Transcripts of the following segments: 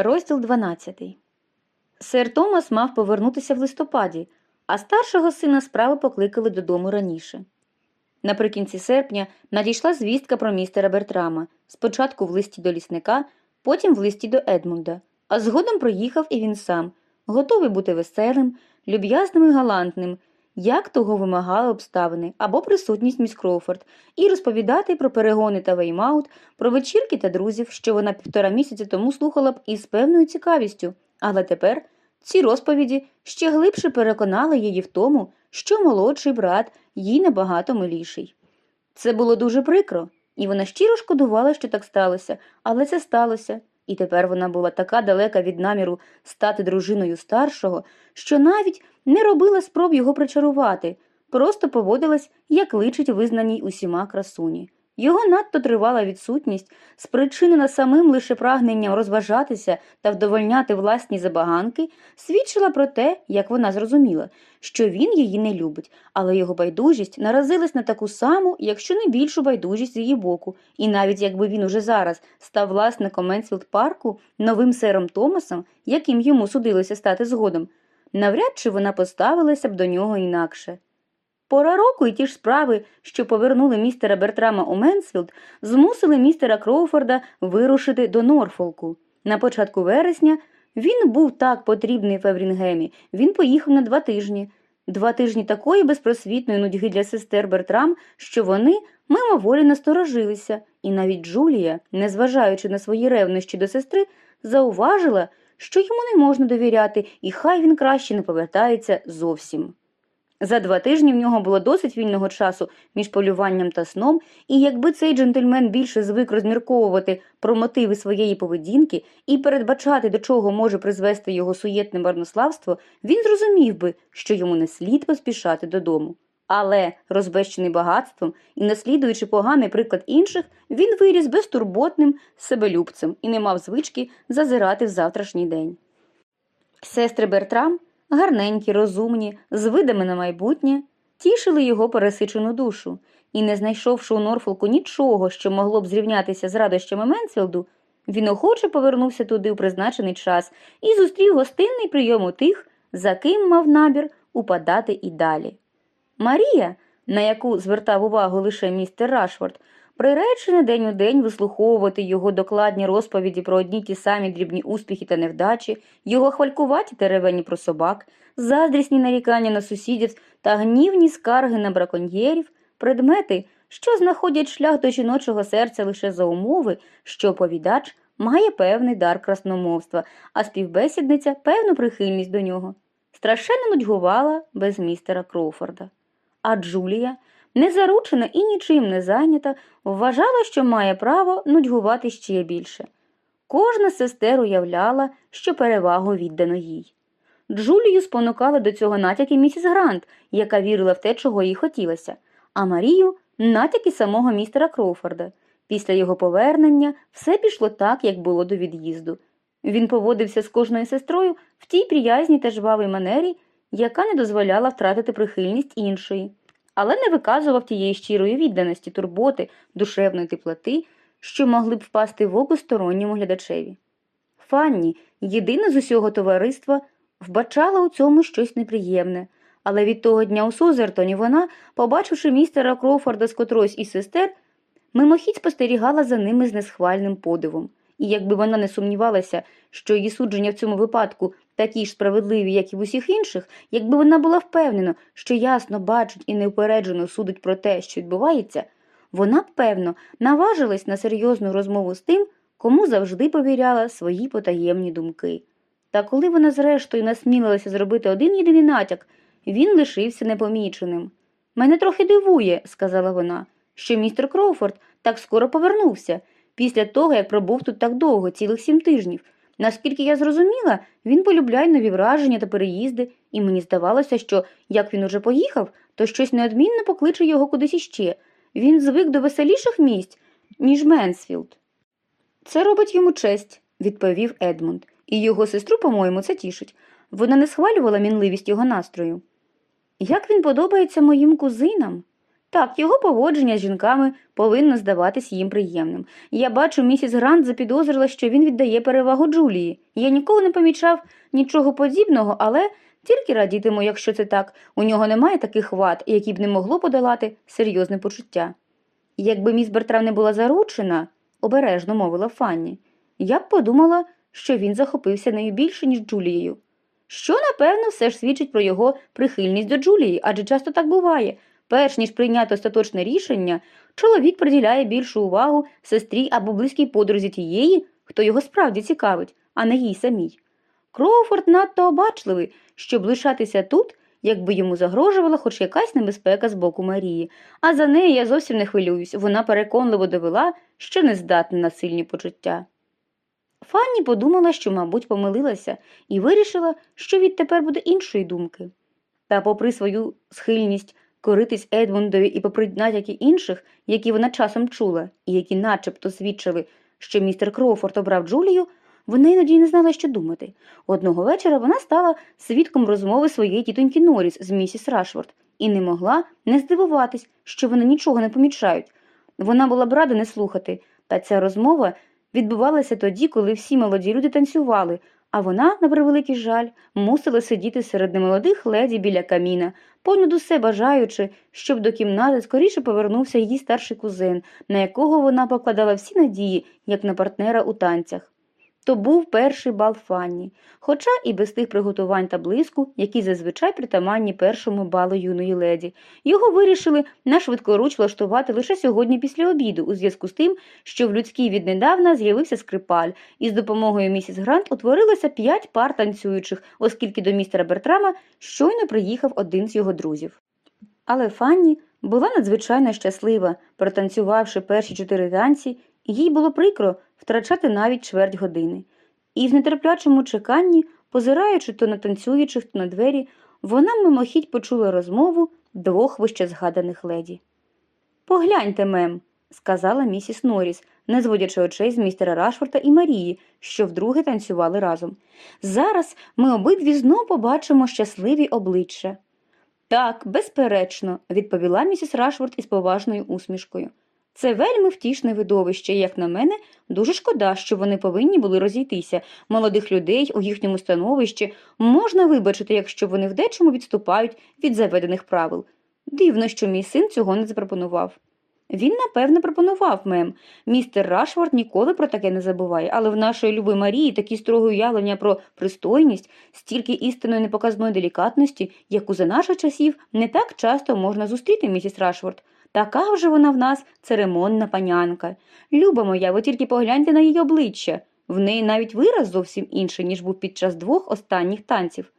Розділ 12. Сер Томас мав повернутися в листопаді, а старшого сина справи покликали додому раніше. Наприкінці серпня надійшла звістка про містера Бертрама, спочатку в листі до лісника, потім в листі до Едмунда, а згодом приїхав і він сам, готовий бути веселим, люб'язним і галантним, як того вимагали обставини або присутність міс Кроуфорд, і розповідати про перегони та веймаут, про вечірки та друзів, що вона півтора місяці тому слухала б із певною цікавістю, але тепер ці розповіді ще глибше переконали її в тому, що молодший брат їй набагато миліший. Це було дуже прикро, і вона щиро шкодувала, що так сталося, але це сталося, і тепер вона була така далека від наміру стати дружиною старшого, що навіть не робила спроб його причарувати, просто поводилась, як личить визнаній усіма красуні. Його надто тривала відсутність, спричинена самим лише прагненням розважатися та вдовольняти власні забаганки, свідчила про те, як вона зрозуміла, що він її не любить, але його байдужість наразилась на таку саму, якщо не більшу байдужість з її боку, і навіть якби він уже зараз став власником Менсфілд парку, новим сером Томасом, яким йому судилося стати згодом, навряд чи вона поставилася б до нього інакше. Пора року і ті ж справи, що повернули містера Бертрама у Менсфілд, змусили містера Кроуфорда вирушити до Норфолку. На початку вересня він був так потрібний в Еврінгемі, він поїхав на два тижні. Два тижні такої безпросвітної нудьги для сестер Бертрам, що вони мимоволі насторожилися, і навіть Джулія, незважаючи на свої ревнощі до сестри, зауважила, що йому не можна довіряти, і хай він краще не повертається зовсім. За два тижні в нього було досить вільного часу між полюванням та сном, і якби цей джентльмен більше звик розмірковувати про мотиви своєї поведінки і передбачати, до чого може призвести його суєтне марнославство, він зрозумів би, що йому не слід поспішати додому. Але, розбещений багатством і наслідуючи поганий приклад інших, він виріс безтурботним себелюбцем і не мав звички зазирати в завтрашній день. Сестри Бертрам гарненькі, розумні, з видами на майбутнє, тішили його пересичену душу, і, не знайшовши у Норфолку нічого, що могло б зрівнятися з радощами Менсфілду, він охоче повернувся туди у призначений час і зустрів гостинний прийом у тих, за ким мав набір упадати і далі. Марія, на яку звертав увагу лише містер Рашфорд, приречена день у день вислуховувати його докладні розповіді про одні ті самі дрібні успіхи та невдачі, його хвалькуваті теревені про собак, заздрісні нарікання на сусідів та гнівні скарги на браконьєрів, предмети, що знаходять шлях до жіночого серця лише за умови, що оповідач має певний дар красномовства, а співбесідниця певну прихильність до нього. Страшенно нудьгувала без містера Кроуфорда. А Джулія, незаручена і нічим не зайнята, вважала, що має право нудьгувати ще більше. Кожна сестер уявляла, що перевагу віддано їй. Джулію спонукала до цього натяки місіс Грант, яка вірила в те, чого їй хотілося, а Марію натяки самого містера Кроуфорда. Після його повернення все пішло так, як було до від'їзду. Він поводився з кожною сестрою в тій приязній та жвавій манері, яка не дозволяла втратити прихильність іншої, але не виказував тієї щирої відданості, турботи, душевної теплоти, що могли б впасти в око сторонньому глядачеві. Фанні, єдина з усього товариства, вбачала у цьому щось неприємне, але від того дня у Созертоні вона, побачивши містера Кроуфорда з котроюсь із сестер, мимохідь спостерігала за ними з несхвальним подивом. І якби вона не сумнівалася, що її судження в цьому випадку такі ж справедливі, як і в усіх інших, якби вона була впевнена, що ясно бачить і неупереджено судить про те, що відбувається, вона б, певно, наважилась на серйозну розмову з тим, кому завжди повіряла свої потаємні думки. Та коли вона зрештою насмілилася зробити один єдиний натяк, він лишився непоміченим. Мене трохи дивує, сказала вона, що містер Кроуфорд так скоро повернувся, після того, як пробув тут так довго, цілих сім тижнів. Наскільки я зрозуміла, він полюбляє нові враження та переїзди, і мені здавалося, що як він уже поїхав, то щось неодмінно покличе його кудись іще. Він звик до веселіших місць, ніж Менсфілд. Це робить йому честь, відповів Едмунд, і його сестру, по-моєму, це тішить. Вона не схвалювала мінливість його настрою. Як він подобається моїм кузинам? Так, його поводження з жінками повинно здаватись їм приємним. Я бачу, місіс Грант запідозрила, що він віддає перевагу Джулії. Я ніколи не помічав нічого подібного, але тільки радітиму, якщо це так. У нього немає таких вад, які б не могло подолати серйозне почуття. Якби міс Бертрам не була заручена, обережно мовила Фанні, я б подумала, що він захопився нею більше, ніж Джулією. Що, напевно, все ж свідчить про його прихильність до Джулії, адже часто так буває. Перш ніж прийняти остаточне рішення, чоловік приділяє більшу увагу сестрі або близькій подрузі тієї, хто його справді цікавить, а не їй самій. Кроуфорд надто обачливий, щоб лишатися тут, якби йому загрожувала хоч якась небезпека з боку Марії, а за неї я зовсім не хвилююсь, вона переконливо довела, що не здатна на сильні почуття. Фанні подумала, що, мабуть, помилилася, і вирішила, що відтепер буде іншої думки. Та, попри свою схильність коритись Едмундові і попри натяки інших, які вона часом чула, і які начебто свідчили, що містер Кроуфорд обрав Джулію, вона іноді не знала, що думати. Одного вечора вона стала свідком розмови своєї тітоньки Норріс з місіс Рашфорд і не могла не здивуватись, що вони нічого не помічають. Вона була б рада не слухати, та ця розмова відбувалася тоді, коли всі молоді люди танцювали, а вона, на превеликий жаль, мусила сидіти серед немолодих леді біля каміна, понад усе бажаючи, щоб до кімнати скоріше повернувся її старший кузен, на якого вона покладала всі надії, як на партнера у танцях. То був перший бал Фанні, хоча і без тих приготувань та блиску, які зазвичай притаманні першому балу юної леді. Його вирішили на швидкоруч влаштувати лише сьогодні після обіду, у зв'язку з тим, що в людській віднедавна з'явився скрипаль, і з допомогою місіс Грант утворилося п'ять пар танцюючих, оскільки до містера Бертрама щойно приїхав один з його друзів. Але Фанні була надзвичайно щаслива, протанцювавши перші чотири танці, їй було прикро втрачати навіть чверть години. І в нетерплячому чеканні, позираючи то на танцюючих, то на двері, вона мимохідь почула розмову двох вищезгаданих леді. Погляньте, мем, сказала місіс Норріс, не зводячи очей з містера Рашфорта і Марії, що вдруге танцювали разом. Зараз ми обидві знов побачимо щасливі обличчя. Так, безперечно, відповіла місіс Рашфорд із поважною усмішкою. Це вельми втішне видовище, і, як на мене, дуже шкода, що вони повинні були розійтися. Молодих людей у їхньому становищі можна вибачити, якщо вони в дечому відступають від заведених правил. Дивно, що мій син цього не запропонував. Він, напевне, пропонував мем. Містер Рашфорд ніколи про таке не забуває, але в нашої люби Марії такі строгі уявлення про пристойність, стільки істинної непоказної делікатності, яку за наших часів не так часто можна зустріти, місіс Рашфорд. Така вже вона в нас церемонна панянка. Люба моя, ви тільки погляньте на її обличчя. В неї навіть вираз зовсім інший, ніж був під час двох останніх танців.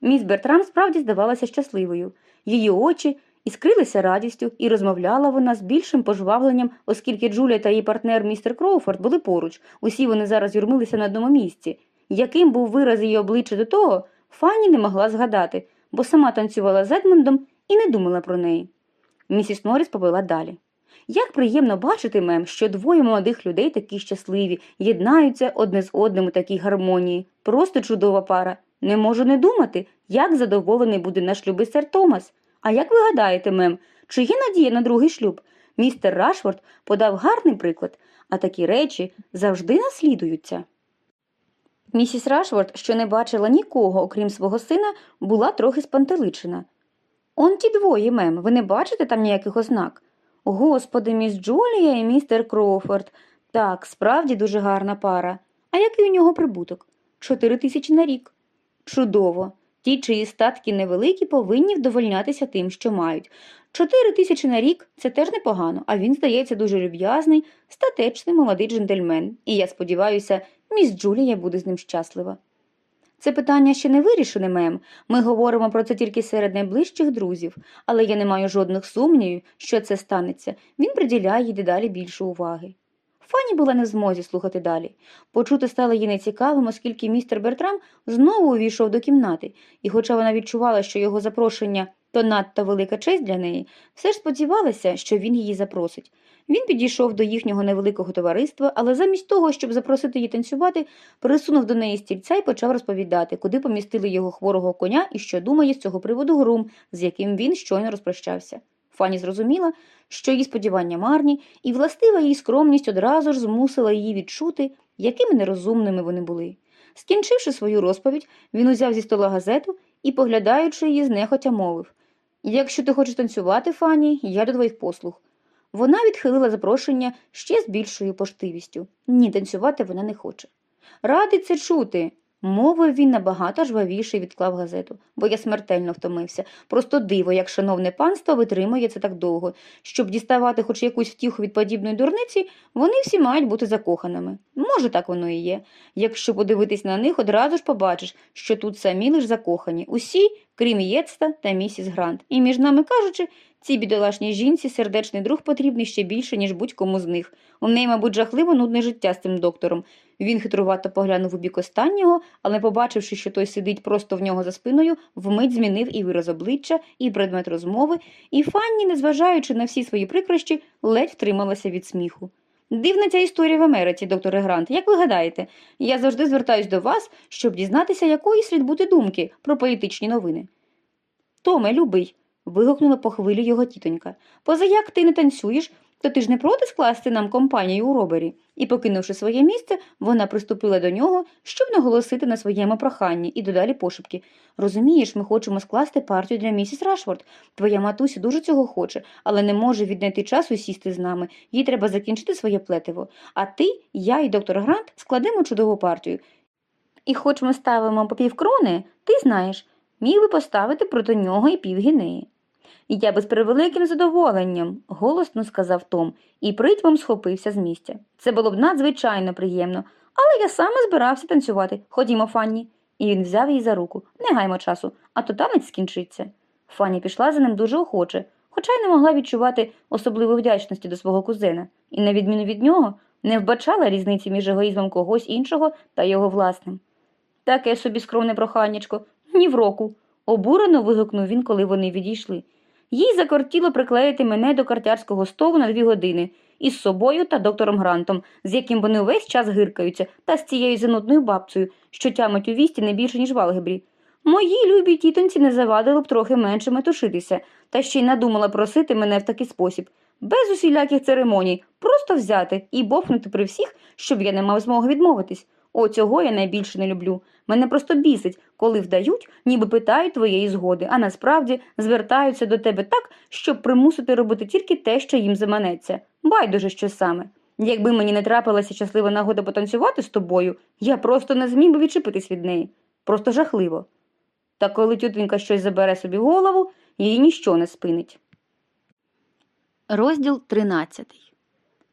Міс Бертрам справді здавалася щасливою. Її очі іскрилися радістю, і розмовляла вона з більшим пожвавленням, оскільки Джулія та її партнер містер Кроуфорд були поруч. Усі вони зараз юрмилися на одному місці. Яким був вираз її обличчя до того, Фанні не могла згадати, бо сама танцювала з Едмондом і не думала про неї. Місіс Норріс повела далі. Як приємно бачити, мем, що двоє молодих людей такі щасливі, єднаються одне з одним у такій гармонії. Просто чудова пара. Не можу не думати, як задоволений буде наш любий сер Томас. А як ви гадаєте, мем, чи є надія на другий шлюб? Містер Рашфорд подав гарний приклад, а такі речі завжди наслідуються. Місіс Рашфорд, що не бачила нікого, окрім свого сина, була трохи спантеличена. Он ті двоє, мем, ви не бачите там ніяких ознак? Господи, міс Джулія і містер Кроуфорд. Так, справді дуже гарна пара. А який у нього прибуток? Чотири тисячі на рік. Чудово. Ті, чиї статки невеликі, повинні вдовольнятися тим, що мають. Чотири тисячі на рік це теж непогано, а він, здається, дуже люб'язний, статечний молодий джентльмен. І я сподіваюся, міс Джулія буде з ним щаслива. Це питання ще не вирішене, мем. Ми говоримо про це тільки серед найближчих друзів, але я не маю жодних сумнівів, що це станеться. Він приділяє їй дедалі більше уваги. Фані була не в змозі слухати далі. Почути стало їй нецікавим, оскільки містер Бертрам знову увійшов до кімнати, і, хоча вона відчувала, що його запрошення то надто велика честь для неї, все ж сподівалася, що він її запросить. Він підійшов до їхнього невеликого товариства, але замість того, щоб запросити її танцювати, присунув до неї стільця і почав розповідати, куди помістили його хворого коня і що думає з цього приводу грум, з яким він щойно розпрощався. Фані зрозуміла, що її сподівання марні, і властива їй скромність одразу ж змусила її відчути, якими нерозумними вони були. Скінчивши свою розповідь, він узяв зі стола газету і, поглядаючи її, знехотя мовив Якщо ти хочеш танцювати, Фані, я до твоїх послуг. Вона відхилила запрошення ще з більшою поштивістю. Ні, танцювати вона не хоче. Радий це чути, мовив він набагато жвавіше відклав газету, бо я смертельно втомився. Просто диво, як шановне панство витримує це так довго. Щоб діставати хоч якусь втіху від подібної дурниці, вони всі мають бути закоханими. Може, так воно і є. Якщо подивитись на них, одразу ж побачиш, що тут самі лиш закохані. Усі, крім Єцта та місіс Грант. І між нами кажучи, цій бідолашній жінці сердечний друг потрібний ще більше, ніж будь-кому з них. У неї, мабуть, жахливо нудне життя з цим доктором. Він хитрувато поглянув у бік останнього, але, побачивши, що той сидить просто в нього за спиною, вмить змінив і вираз обличчя, і предмет розмови, і Фанні, незважаючи на всі свої прикрощі, ледь втрималася від сміху. Дивна ця історія в Америці, докторе Грант. Як ви гадаєте? Я завжди звертаюсь до вас, щоб дізнатися, якої слід бути думки про політичні новини. Томе, любий, вигукнула по хвилі його тітонька. Позаяк ти не танцюєш, то ти ж не проти скласти нам компанію у робері. І, покинувши своє місце, вона приступила до нього, щоб наголосити на своєму проханні і додалі пошепки. Розумієш, ми хочемо скласти партію для місіс Рашфорд. Твоя матуся дуже цього хоче, але не може віднайти часу сісти з нами. Їй треба закінчити своє плетиво. А ти, я і доктор Грант складемо чудову партію. І хоч ми ставимо по півкрони, ти знаєш, міг би поставити проти нього і півгінеї. Я би з превеликим задоволенням, голосно сказав Том, і притьмом схопився з місця. Це було б надзвичайно приємно, але я саме збирався танцювати. Ходімо, Фанні. І він взяв її за руку. Не гаймо часу, а то танець скінчиться. Фанні пішла за ним дуже охоче, хоча й не могла відчувати особливої вдячності до свого кузена, і, на відміну від нього, не вбачала різниці між егоїзмом когось іншого та його власним. Таке собі скромне проханнячко, ні в року. Обурено вигукнув він, коли вони відійшли. Їй закортіло приклеїти мене до картярського столу на дві години із собою та доктором Грантом, з яким вони увесь час гиркаються, та з цією занудною бабцею, що тямить у вісті не більше, ніж в алгебрі. Моїй любій тітоньці не завадило б трохи менше метушитися, та ще й надумала просити мене в такий спосіб, без усіляких церемоній, просто взяти і бовкнути при всіх, щоб я не мав змоги відмовитись. О, цього я найбільше не люблю. Мене просто бісить, коли вдають, ніби питають твоєї згоди, а насправді звертаються до тебе так, щоб примусити робити тільки те, що їм заманеться. Байдуже що саме. Якби мені не трапилася щаслива нагода потанцювати з тобою, я просто не зміг би відчепитись від неї. Просто жахливо. Та коли тютенька щось забере собі голову, її ніщо не спинить. Розділ 13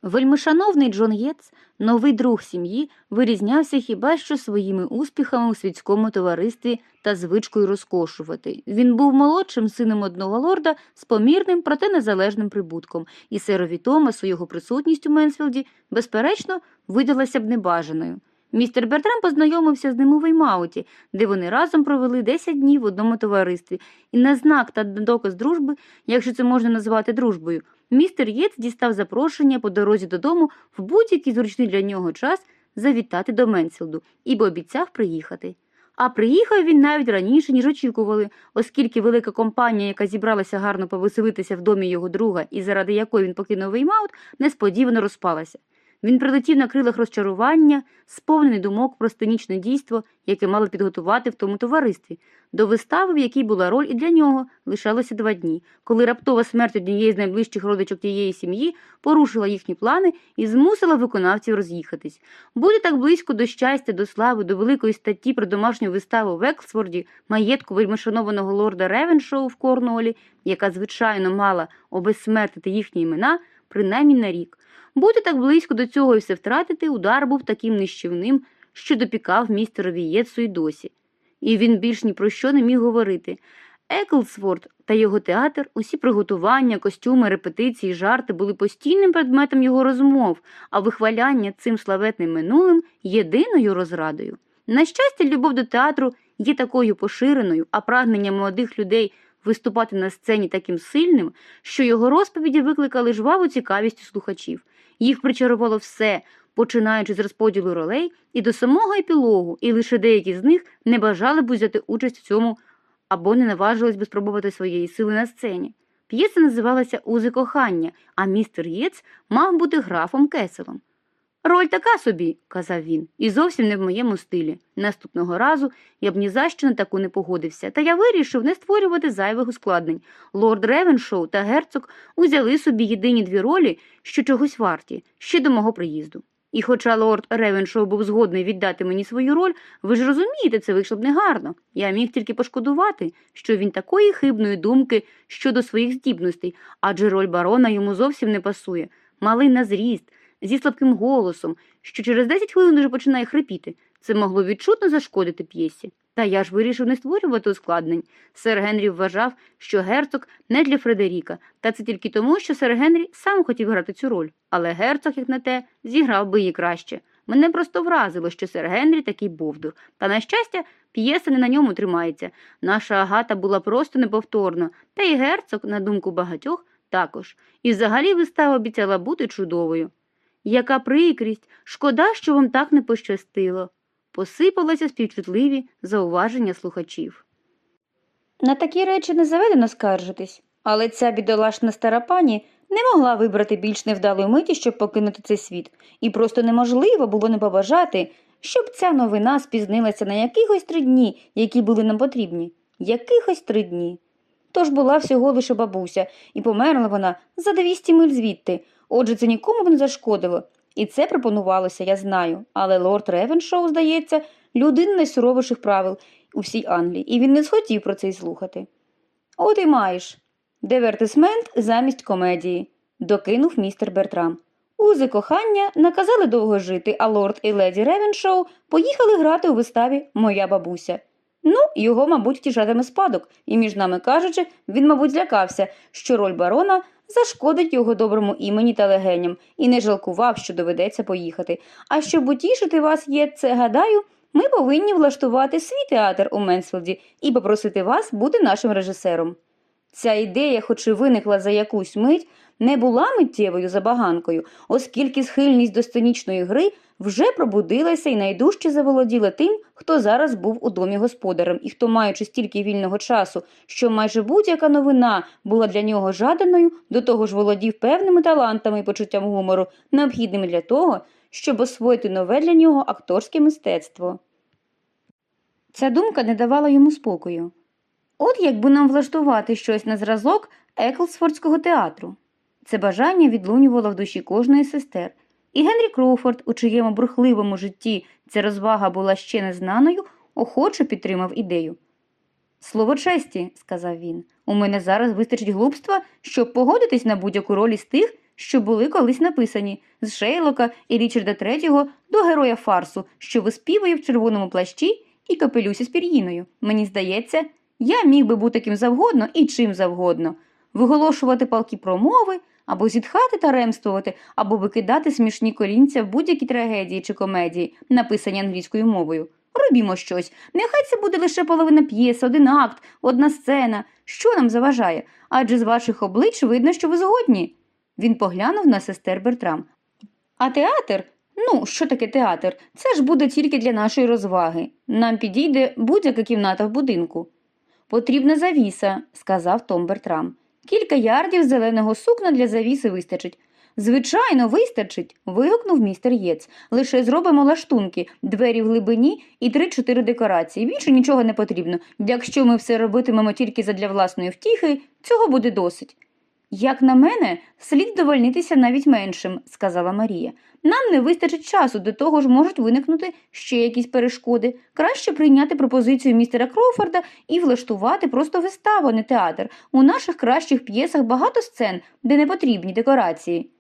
Вельмишановний Джон Єц, новий друг сім'ї, вирізнявся хіба що своїми успіхами у світському товаристві та звичкою розкошувати. Він був молодшим сином одного лорда з помірним, проте незалежним прибутком, і серові Томасу його присутність у Менсфілді, безперечно, видалася б небажаною. Містер Бертрам познайомився з ним у Веймауті, де вони разом провели 10 днів в одному товаристві, і на знак та доказ дружби, якщо це можна назвати дружбою, містер Єц дістав запрошення по дорозі додому в будь-який зручний для нього час завітати до Менсфілду, і обіцяв приїхати. А приїхав він навіть раніше, ніж очікували, оскільки велика компанія, яка зібралася гарно повеселитися в домі його друга і заради якої він покинув Веймаут, несподівано розпалася. Він прилетів на крилах розчарування, сповнений думок про сценічне дійство, яке мали підготувати в тому товаристві. До вистави, в якій була роль і для нього, лишалося два дні, коли раптова смерть однієї з найближчих родичок тієї сім'ї порушила їхні плани і змусила виконавців роз'їхатись. Бути так близько до щастя, до слави, до великої статті про домашню виставу в Ексфорді, маєтку вельмишанованого лорда Ревеншоу в Корнуолі, яка, звичайно, мала обезсмертити їхні імена, принаймні на рік. Бути так близько до цього і все втратити, удар був таким нищівним, що допікав містерові Єтсу й досі. І він більш ні про що не міг говорити. Еклсворд та його театр, усі приготування, костюми, репетиції, жарти були постійним предметом його розмов, а вихваляння цим славетним минулим єдиною розрадою. На щастя, любов до театру є такою поширеною, а прагнення молодих людей виступати на сцені таким сильним, що його розповіді викликали жваву цікавість у слухачів. Їх причарувало все, починаючи з розподілу ролей і до самого епілогу, і лише деякі з них не бажали б взяти участь в цьому або не наважились би спробувати своєї сили на сцені. П'єса називалася Узи кохання, а містер Єц мав бути графом Кеселом. Роль така собі, казав він, і зовсім не в моєму стилі. Наступного разу я б ні за що на таку не погодився, та я вирішив не створювати зайвих ускладнень. Лорд Ревеншоу та герцог узяли собі єдині дві ролі, що чогось варті, ще до мого приїзду. І хоча лорд Ревеншоу був згодний віддати мені свою роль, ви ж розумієте, це вийшло б негарно. Я міг тільки пошкодувати, що він такої хибної думки щодо своїх здібностей, адже роль барона йому зовсім не пасує. Малий на зріст, зі слабким голосом, що через 10 хвилин уже починає хрипіти. Це могло відчутно зашкодити п'єсі. Та я ж вирішив не створювати ускладнень. Сер Генрі вважав, що герцог не для Фредеріка, та це тільки тому, що сер Генрі сам хотів грати цю роль. Але герцог, як на те, зіграв би її краще. Мене просто вразило, що сер Генрі такий бовдур. Та, на щастя, п'єса не на ньому тримається. Наша агата була просто неповторна, та й герцог, на думку багатьох, також. І взагалі вистава обіцяла бути чудовою. Яка прикрість, шкода, що вам так не пощастило. Посипалися співчутливі зауваження слухачів. На такі речі не заведено скаржитись, але ця бідолашна стара пані не могла вибрати більш невдалої миті, щоб покинути цей світ, і просто неможливо було не побажати, щоб ця новина спізнилася на якихось три дні, які були нам потрібні. Якихось три дні. Тож була всього лише бабуся, і померла вона за 200 миль звідти. Отже, це нікому б не зашкодило. І це пропонувалося, я знаю. Але лорд Ревеншоу, здається, людина найсуровіших правил у всій Англії, і він не схотів про це й слухати. От і маєш. Дивертисмент замість комедії, докинув містер Бертрам. Узи кохання наказали довго жити, а лорд і леді Ревеншоу поїхали грати у виставі Моя бабуся. Ну, його, мабуть, втішатиме спадок, і, між нами кажучи, він, мабуть, злякався, що роль барона зашкодить його доброму імені та легеням, і не жалкував, що доведеться поїхати. А щоб утішити вас є це, гадаю, ми повинні влаштувати свій театр у Менсфілді і попросити вас бути нашим режисером. Ця ідея, хоч і виникла за якусь мить, не була миттєвою забаганкою, оскільки схильність до сценічної гри вже пробудилася і найдужче заволоділа тим, хто зараз був у домі господарем, і хто, маючи стільки вільного часу, що майже будь-яка новина була для нього жаданою, до того ж володів певними талантами і почуттям гумору, необхідними для того, щоб освоїти нове для нього акторське мистецтво. Ця думка не давала йому спокою. От якби нам влаштувати щось на зразок Еклсфордського театру. Це бажання відлунювало в душі кожної сестер, і Генрі Кроуфорд, у чиєму бурхливому житті ця розвага була ще незнаною, охоче підтримав ідею. Слово честі, сказав він, у мене зараз вистачить глупства, щоб погодитись на будь-яку роль із тих, що були колись написані з Шейлока і Річарда III до героя фарсу, що виспівує в червоному плащі і капелюсі з пір'їною. Мені здається, я міг би бути ким завгодно і чим завгодно, виголошувати палкі промови, або зітхати та ремствувати, або викидати смішні колінця в будь-якій трагедії чи комедії, написані англійською мовою. Робімо щось. Нехай це буде лише половина п'єси, один акт, одна сцена. Що нам заважає? Адже з ваших облич видно, що ви згодні. Він поглянув на сестер Бертрам. А театр? Ну, що таке театр? Це ж буде тільки для нашої розваги. Нам підійде будь-яка кімната в будинку. Потрібна завіса, сказав Том Бертрам. Кілька ярдів зеленого сукна для завіси вистачить. Звичайно, вистачить. вигукнув містер Єц. Лише зробимо лаштунки, двері в глибині і три-чотири декорації. Більше нічого не потрібно. Якщо ми все робитимемо тільки задля власної втіхи, цього буде досить. Як на мене, слід довольнитися навіть меншим, сказала Марія. Нам не вистачить часу, до того ж можуть виникнути ще якісь перешкоди. Краще прийняти пропозицію містера Кроуфорда і влаштувати просто виставу, а не театр. У наших кращих п'єсах багато сцен, де не потрібні декорації.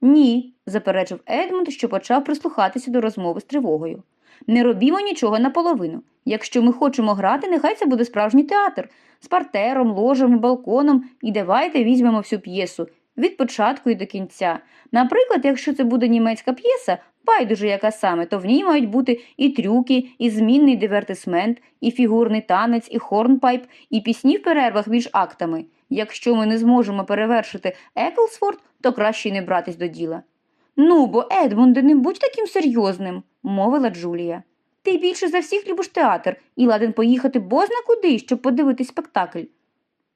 Ні, заперечив Едмунд, що почав прислухатися до розмови з тривогою. Не робімо нічого наполовину. Якщо ми хочемо грати, нехай це буде справжній театр з партером, ложем балконом, і давайте візьмемо всю п'єсу від початку і до кінця. Наприклад, якщо це буде німецька п'єса, байдуже яка саме, то в ній мають бути і трюки, і змінний дивертисмент, і фігурний танець, і хорнпайп, і пісні в перервах між актами. Якщо ми не зможемо перевершити Еклсфорд, то краще й не братись до діла. Ну, бо, Едмунде, не будь таким серйозним, мовила Джулія. Ти більше за всіх любиш театр і ладен поїхати бозна куди, щоб подивитись спектакль.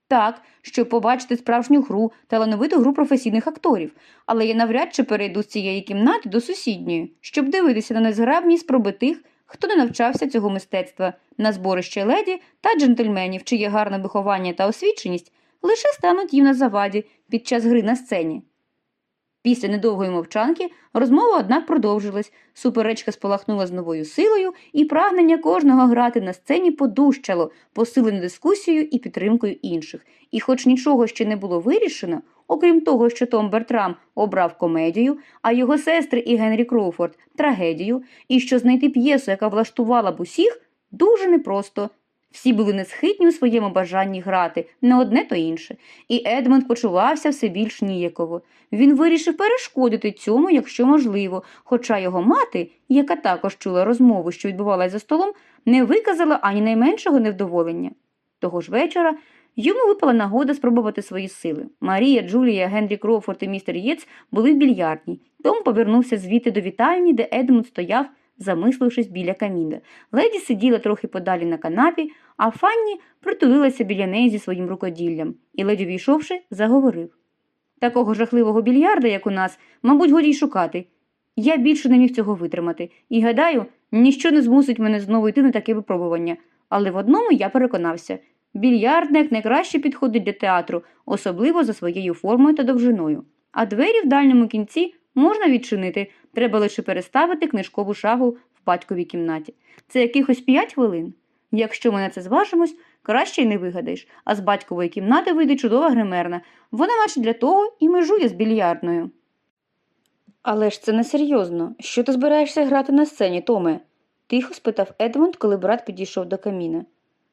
Так, щоб побачити справжню гру, талановиту гру професійних акторів, але я навряд чи перейду з цієї кімнати до сусідньої, щоб дивитися на незграбність спроби тих, хто не навчався цього мистецтва, на зборище леді та джентльменів, чиє гарне виховання та освіченість лише стануть їм на заваді під час гри на сцені. Після недовгої мовчанки розмова, однак, продовжилась, суперечка спалахнула з новою силою, і прагнення кожного грати на сцені подущало, посилене дискусією і підтримкою інших. І хоч нічого ще не було вирішено, окрім того, що Том Бертрам обрав комедію, а його сестри і Генрі Кроуфорд трагедію, і що знайти п'єсу, яка влаштувала б усіх, дуже непросто. Всі були несхитні у своєму бажанні грати, не одне то інше, і Едмонд почувався все більш ніяково. Він вирішив перешкодити цьому, якщо можливо, хоча його мати, яка також чула розмову, що відбувалася за столом, не виказала ані найменшого невдоволення. Того ж вечора йому випала нагода спробувати свої сили. Марія, Джулія, Генрі Кроуфорд і містер Єц були в більярдній. Том повернувся звідти до вітальні, де Едмунд стояв, замислившись біля каміна. Леді сиділа трохи подалі на канапі, а Фанні притулилася біля неї зі своїм рукоділлям і, ледь увійшовши, заговорив. Такого жахливого більярда, як у нас, мабуть, годі й шукати. Я більше не міг цього витримати, і гадаю, ніщо не змусить мене знову йти на таке випробування. Але в одному я переконався більярдник найкраще підходить для театру, особливо за своєю формою та довжиною. А двері в дальньому кінці можна відчинити, треба лише переставити книжкову шагу в батьковій кімнаті. Це якихось п'ять хвилин. Якщо ми на це зважимось, краще й не вигадаєш, а з батькової кімнати вийде чудова гримерна. Вона наче для того і межує з більярдною. Але ж це несерйозно. Що ти збираєшся грати на сцені, Томе? тихо спитав Едмонд, коли брат підійшов до каміна.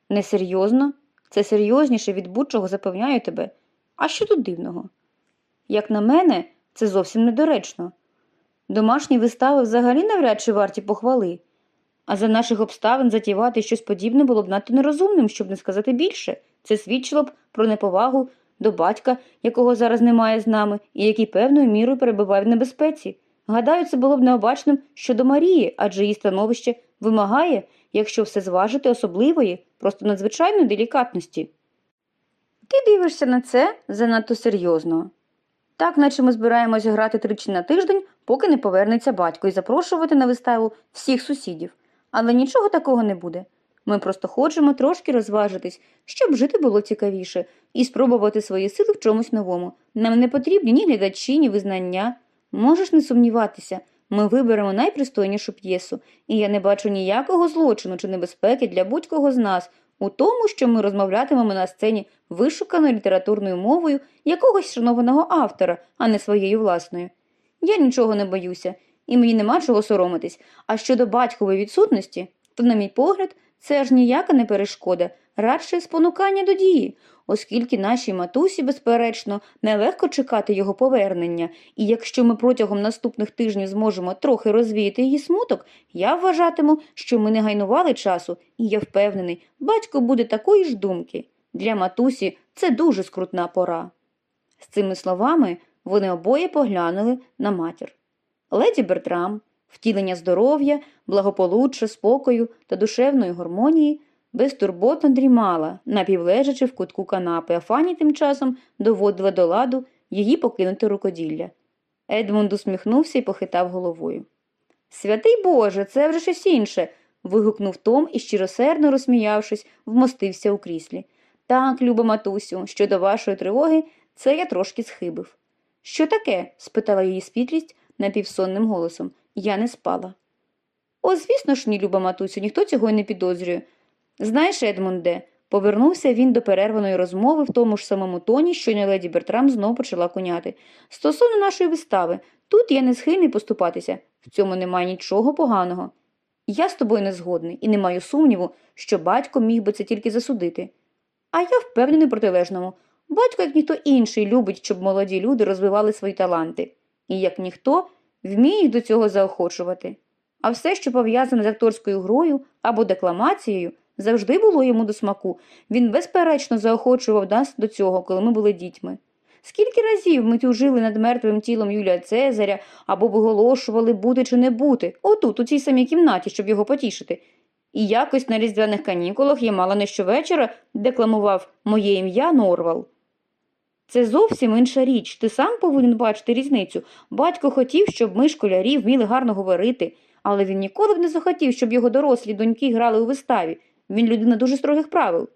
Несерйозно? Це серйозніше від будь-чого запевняю тебе. А що тут дивного? Як на мене, це зовсім недоречно. Домашні вистави взагалі навряд чи варті похвали. А за наших обставин затівати щось подібне було б надто нерозумним, щоб не сказати більше. Це свідчило б про неповагу до батька, якого зараз немає з нами, і який певною мірою перебуває в небезпеці. Гадаю, це було б необачним щодо Марії, адже її становище вимагає, якщо все зважити, особливої, просто надзвичайної делікатності. Ти дивишся на це занадто серйозно. Так, наче ми збираємось грати тричі на тиждень, поки не повернеться батько, і запрошувати на виставу всіх сусідів. Але нічого такого не буде. Ми просто хочемо трошки розважитись, щоб жити було цікавіше, і спробувати свої сили в чомусь новому. Нам не потрібні ні глядачі, ні визнання. Можеш не сумніватися, ми виберемо найпристойнішу п'єсу, і я не бачу ніякого злочину чи небезпеки для будь-кого з нас у тому, що ми розмовлятимемо на сцені вишуканою літературною мовою якогось шанованого автора, а не своєю власною. Я нічого не боюся, і мені нема чого соромитись. А щодо батькової відсутності, то, на мій погляд, це ж ніяка не перешкода, радше спонукання до дії, оскільки нашій матусі, безперечно, нелегко чекати його повернення, і якщо ми протягом наступних тижнів зможемо трохи розвіяти її смуток, я вважатиму, що ми не гайнували часу, і я впевнений, батько буде такої ж думки. Для матусі це дуже скрутна пора. З цими словами вони обоє поглянули на матір. Леді Бертрам, втілення здоров'я, благополуччя, спокою та душевної гармонії, безтурботно дрімала, напівлежачи в кутку канапи, а Фані тим часом доводила до ладу її покинути рукоділля. Едмунд усміхнувся і похитав головою. Святий Боже, це вже щось інше. вигукнув Том і, щиросердно розсміявшись, вмостився у кріслі. Так, люба матусю, щодо вашої тривоги, це я трошки схибив. Що таке? спитала її спітлість напівсонним голосом. Я не спала. О, звісно ж, ні, люба матусю, ніхто цього й не підозрює. Знаєш, Едмунде, повернувся він до перерваної розмови в тому ж самому тоні, що й леді Бертрам знов почала коняти. Стосовно нашої вистави, тут я не схильний поступатися, в цьому немає нічого поганого. Я з тобою не згодний і не маю сумніву, що батько міг би це тільки засудити. А я впевнений протилежному. Батько, як ніхто інший, любить, щоб молоді люди розвивали свої таланти, і як ніхто вміє їх до цього заохочувати. А все, що пов'язане з акторською грою або декламацією, завжди було йому до смаку. Він безперечно заохочував нас до цього, коли ми були дітьми. Скільки разів ми тужили над мертвим тілом Юлія Цезаря або виголошували бути чи не бути, отут, у цій самій кімнаті, щоб його потішити. І якось на різдвяних канікулах я мала не щовечора декламував моє ім'я Норвал. Це зовсім інша річ. Ти сам повинен бачити різницю. Батько хотів, щоб ми, школярі, вміли гарно говорити, але він ніколи б не захотів, щоб його дорослі доньки грали у виставі. Він людина дуже строгих правил.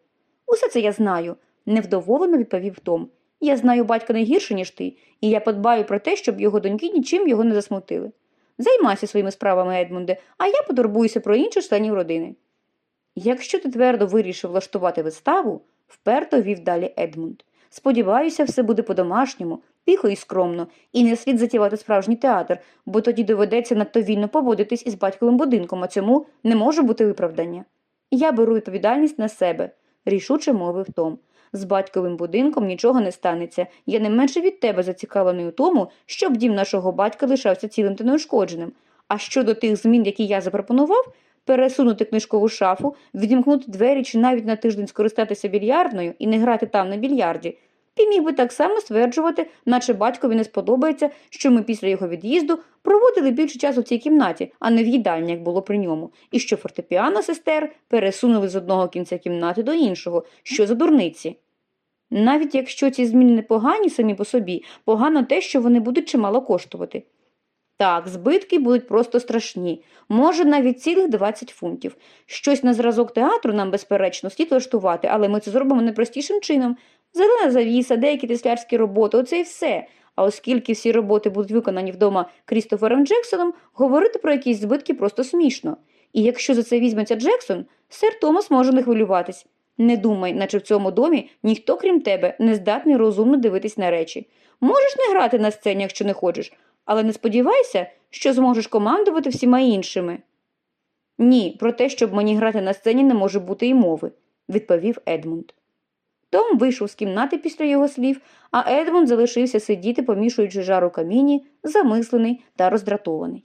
Усе це я знаю, невдоволено відповів Том. Я знаю батька не гірше, ніж ти, і я подбаю про те, щоб його доньки нічим його не засмутили. Займайся своїми справами, Едмунде, а я потурбуюся про інших членів родини. Якщо ти твердо вирішив влаштувати виставу, вперто вів далі Едмунд. Сподіваюся, все буде по-домашньому, тихо і скромно, і не слід затівати справжній театр, бо тоді доведеться надто вільно поводитись із батьковим будинком, а цьому не може бути виправдання. Я беру відповідальність на себе, рішуче мовив Том. З батьковим будинком нічого не станеться. Я не менше від тебе зацікавлений у тому, щоб дім нашого батька лишався цілим та неушкодженим. А щодо тих змін, які я запропонував, пересунути книжкову шафу, відімкнути двері чи навіть на тиждень скористатися більярдною і не грати там на більярді. Ти міг би так само стверджувати, наче батькові не сподобається, що ми після його від'їзду проводили більше часу в цій кімнаті, а не в їдальні, як було при ньому, і що фортепіано сестер пересунули з одного кінця кімнати до іншого, що за дурниці. Навіть якщо ці зміни не погані самі по собі, погано те, що вони будуть чимало коштувати. Так, збитки будуть просто страшні, може навіть цілих 20 фунтів. Щось на зразок театру нам, безперечно, слід влаштувати, але ми це зробимо найпростішим чином. Зелена завіса, деякі теслярські роботи, оце і все. А оскільки всі роботи будуть виконані вдома Крістофером Джексоном, говорити про якісь збитки просто смішно. І якщо за це візьметься Джексон, сер Томас може не хвилюватись. Не думай, наче в цьому домі ніхто, крім тебе, не здатний розумно дивитись на речі. Можеш не грати на сцені, якщо не хочеш, але не сподівайся, що зможеш командувати всіма іншими. Ні, про те, щоб мені грати на сцені, не може бути і мови, відповів Едмунд. Том вийшов з кімнати після його слів, а Едмунд залишився сидіти, помішуючи жару каміні, замислений та роздратований.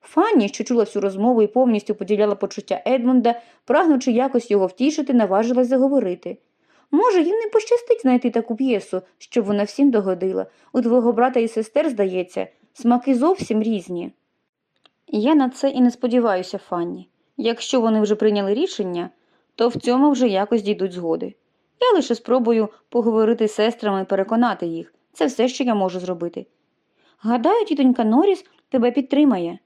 Фанні, що чула всю розмову і повністю поділяла почуття Едмунда, прагнучи якось його втішити, наважилась заговорити. Може, їм не пощастить знайти таку п'єсу, щоб вона всім догодила. У твого брата і сестер, здається, смаки зовсім різні. Я на це і не сподіваюся, Фанні. Якщо вони вже прийняли рішення, то в цьому вже якось дійдуть згоди. Я лише спробую поговорити з сестрами і переконати їх. Це все, що я можу зробити. Гадаю, тітонька Норріс тебе підтримає.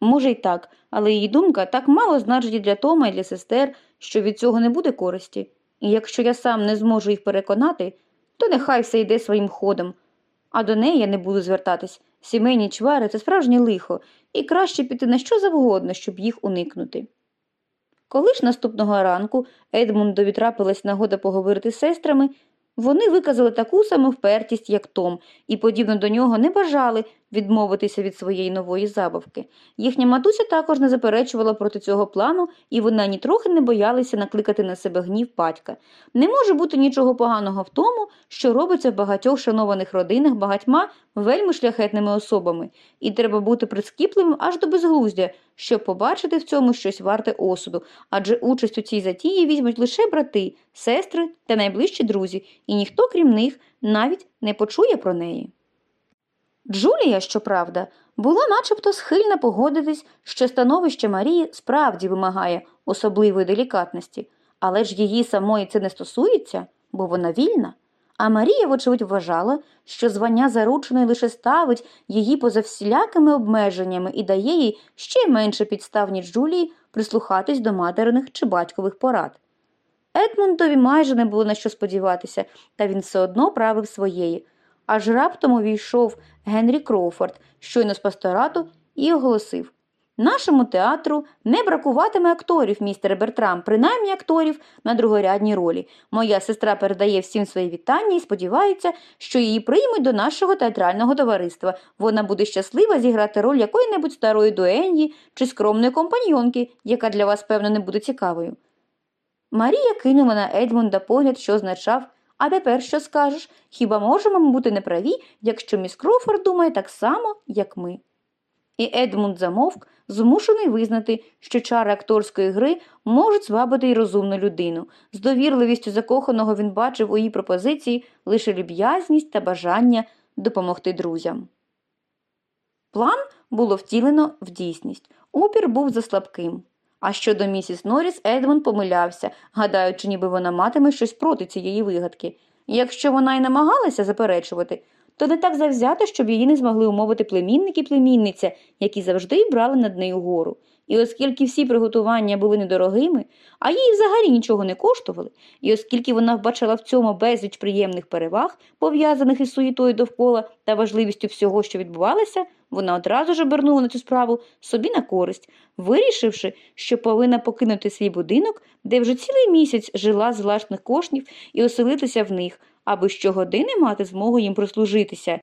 Може, й так, але її думка так мало значить для Тома і для сестер, що від цього не буде користі. І якщо я сам не зможу їх переконати, то нехай все йде своїм ходом. А до неї я не буду звертатись. Сімейні чвари це справжнє лихо, і краще піти на що завгодно, щоб їх уникнути. Коли ж наступного ранку Едмундові трапилась нагода поговорити з сестрами, вони виказали таку саму впертість, як Том, і, подібно до нього, не бажали відмовитися від своєї нової забавки. Їхня матуся також не заперечувала проти цього плану, і вона нітрохи не боялися накликати на себе гнів батька. Не може бути нічого поганого в тому, що робиться в багатьох шанованих родинах багатьма вельми шляхетними особами, і треба бути прискіпливим аж до безглуздя, щоб побачити в цьому щось варте осуду, адже участь у цій затії візьмуть лише брати, сестри та найближчі друзі, і ніхто, крім них, навіть не почує про неї. Джулія, щоправда, була начебто схильна погодитись, що становище Марії справді вимагає особливої делікатності, але ж її самої це не стосується, бо вона вільна. А Марія, вочевидь, вважала, що звання зарученої лише ставить її поза всілякими обмеженнями і дає їй ще менше підстав, ніж Джулії, прислухатись до материних чи батькових порад. Едмундові майже не було на що сподіватися, та він все одно правив своєї. Аж раптом увійшов Генрі Кроуфорд, щойно з пасторату, і оголосив Нашому театру не бракуватиме акторів, містере Бертрам, принаймні акторів на другорядній ролі. Моя сестра передає всім свої вітання і сподівається, що її приймуть до нашого театрального товариства. Вона буде щаслива зіграти роль якої-небудь старої дуеньї чи скромної компаньйонки, яка для вас, певно, не буде цікавою. Марія кинула на Едмунда погляд, що означав а тепер що скажеш? Хіба можемо ми бути неправі, якщо міс Крофорд думає так само, як ми? І Едмунд замовк, змушений визнати, що чари акторської гри можуть звабити й розумну людину. З довірливістю закоханого він бачив у її пропозиції лише люб'язність та бажання допомогти друзям. План було втілено в дійсність. Опір був заслабким. А щодо місіс Норріс, Едмонд помилявся, гадаючи, ніби вона матиме щось проти цієї вигадки. Якщо вона й намагалася заперечувати, то не так завзято, щоб її не змогли умовити племінник і племінниця, які завжди брали над нею гору. І оскільки всі приготування були недорогими, а їй взагалі нічого не коштували, і оскільки вона вбачала в цьому безліч приємних переваг, пов'язаних із суєтою довкола та важливістю всього, що відбувалося, вона одразу ж обернула на цю справу собі на користь, вирішивши, що повинна покинути свій будинок, де вже цілий місяць жила з власних коштів і оселитися в них, аби щогодини мати змогу їм прислужитися.